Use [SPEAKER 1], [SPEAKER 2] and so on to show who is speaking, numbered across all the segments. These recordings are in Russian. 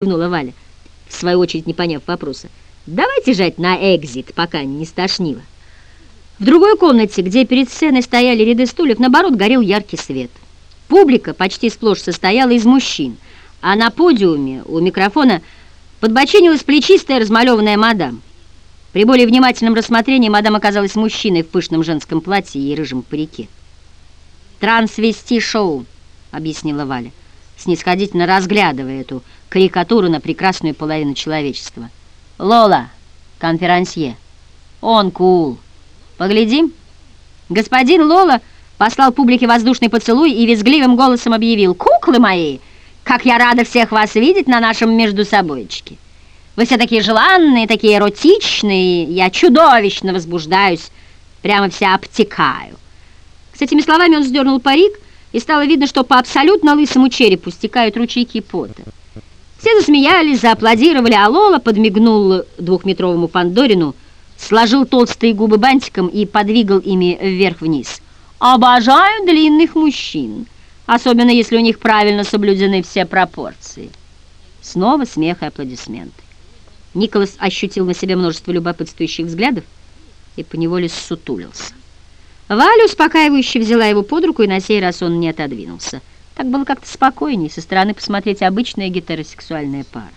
[SPEAKER 1] кивнула Валя, в свою очередь не поняв вопроса. «Давайте жать на экзит, пока не стошнило». В другой комнате, где перед сценой стояли ряды стульев, наоборот, горел яркий свет. Публика почти сплошь состояла из мужчин, а на подиуме у микрофона подбочинилась плечистая размалеванная мадам. При более внимательном рассмотрении мадам оказалась мужчиной в пышном женском платье и рыжем парике. «Трансвести-шоу», — объяснила Валя, снисходительно разглядывая эту карикатуру на прекрасную половину человечества. «Лола, конферансье, он кул. Поглядим?» Господин Лола послал публике воздушный поцелуй и визгливым голосом объявил «Куклы мои, как я рада всех вас видеть на нашем междусобойчике! Вы все такие желанные, такие эротичные, я чудовищно возбуждаюсь, прямо вся обтекаю». С этими словами он сдернул парик, и стало видно, что по абсолютно лысому черепу стекают ручейки пота. Все засмеялись, зааплодировали, а Лола подмигнул двухметровому Фандорину, сложил толстые губы бантиком и подвигал ими вверх-вниз. «Обожаю длинных мужчин, особенно если у них правильно соблюдены все пропорции». Снова смех и аплодисменты. Николас ощутил на себе множество любопытствующих взглядов и поневоле ссутулился. Валя успокаивающе взяла его под руку, и на сей раз он не отодвинулся. Так было как-то спокойнее, со стороны посмотреть обычная гетеросексуальная пара.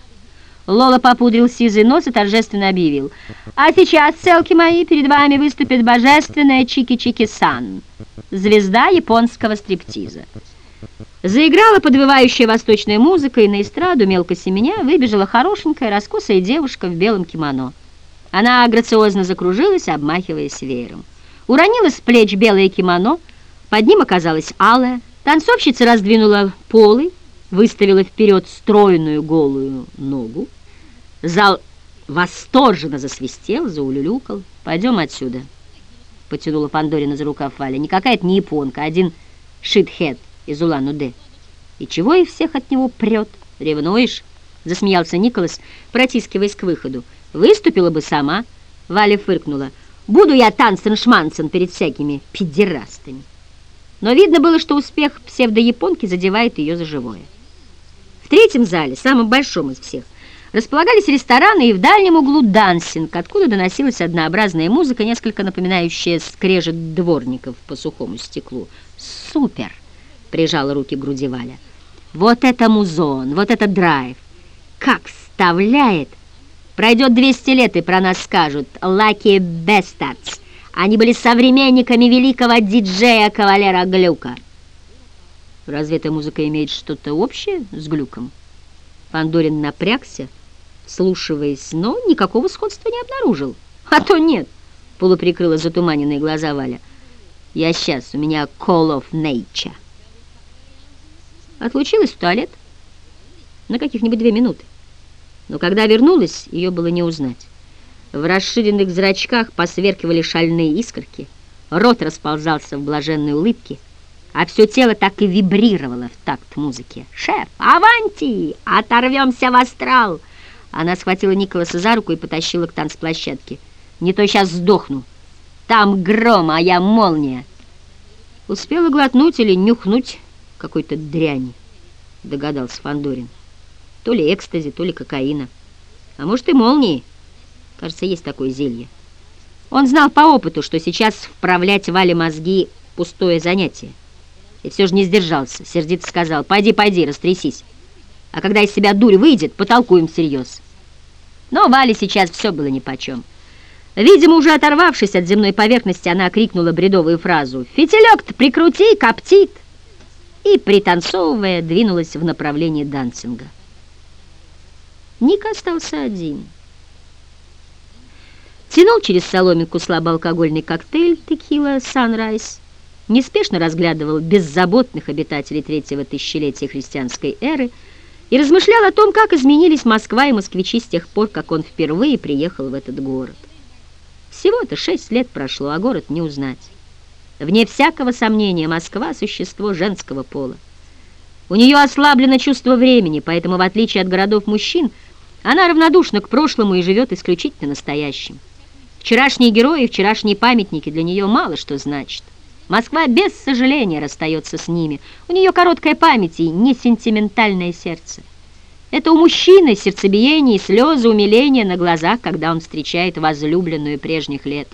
[SPEAKER 1] Лола попудрил сизый нос и торжественно объявил. «А сейчас, целки мои, перед вами выступит божественная Чики-Чики-сан, звезда японского стриптиза». Заиграла подвывающая восточная музыка, и на эстраду, мелко семеня, выбежала хорошенькая, раскосая девушка в белом кимоно. Она грациозно закружилась, обмахиваясь веером. Уронила с плеч белое кимоно, под ним оказалась алая, Танцовщица раздвинула полы, выставила вперед стройную голую ногу. Зал восторженно засвистел, заулюлюкал. «Пойдем отсюда», — потянула Фандорина за рукав Валя. «Никакая это не японка, один шитхед из Улан-Удэ. И чего их всех от него прет? Ревнуешь?» — засмеялся Николас, протискиваясь к выходу. «Выступила бы сама», — Валя фыркнула. «Буду я танцен-шманцен перед всякими педерастами». Но видно было, что успех псевдояпонки задевает ее за живое. В третьем зале, самом большом из всех, располагались рестораны и в дальнем углу дансинг, откуда доносилась однообразная музыка, несколько напоминающая скрежет дворников по сухому стеклу. «Супер!» — прижала руки груди Валя. «Вот это музон, вот это драйв! Как вставляет! Пройдет 200 лет, и про нас скажут «Lucky Bastards». Они были современниками великого диджея Кавалера Глюка. Разве эта музыка имеет что-то общее с Глюком? Пандорин напрягся, слушаясь, но никакого сходства не обнаружил. А то нет, полуприкрыла затуманенные глаза Валя. Я сейчас, у меня call of nature. Отлучилась в туалет на каких-нибудь две минуты. Но когда вернулась, ее было не узнать. В расширенных зрачках посверкивали шальные искорки, рот расползался в блаженной улыбке, а все тело так и вибрировало в такт музыки. «Шеф, аванти! Оторвемся в астрал!» Она схватила Николаса за руку и потащила к танцплощадке. «Не то сейчас сдохну. Там гром, а я молния!» Успела глотнуть или нюхнуть какой-то дряни, догадался Фандорин. То ли экстази, то ли кокаина. А может и молнии. Кажется, есть такое зелье. Он знал по опыту, что сейчас вправлять Вале мозги — пустое занятие. И все же не сдержался, сердито сказал, «Пойди, пойди, растрясись. А когда из себя дурь выйдет, потолкуем всерьез». Но Вале сейчас все было нипочем. Видимо, уже оторвавшись от земной поверхности, она крикнула бредовую фразу «Фитилек-то прикрути, коптит!» и, пританцовывая, двинулась в направлении Дансинга. Ник остался один — тянул через соломинку слабоалкогольный коктейль текила «Санрайз», неспешно разглядывал беззаботных обитателей третьего тысячелетия христианской эры и размышлял о том, как изменились Москва и москвичи с тех пор, как он впервые приехал в этот город. Всего-то шесть лет прошло, а город не узнать. Вне всякого сомнения, Москва — существо женского пола. У нее ослаблено чувство времени, поэтому, в отличие от городов мужчин, она равнодушна к прошлому и живет исключительно настоящим. Вчерашние герои, вчерашние памятники для нее мало что значат. Москва без сожаления расстается с ними. У нее короткая память и не сентиментальное сердце. Это у мужчины сердцебиение и слезы умиления на глазах, когда он встречает возлюбленную прежних лет.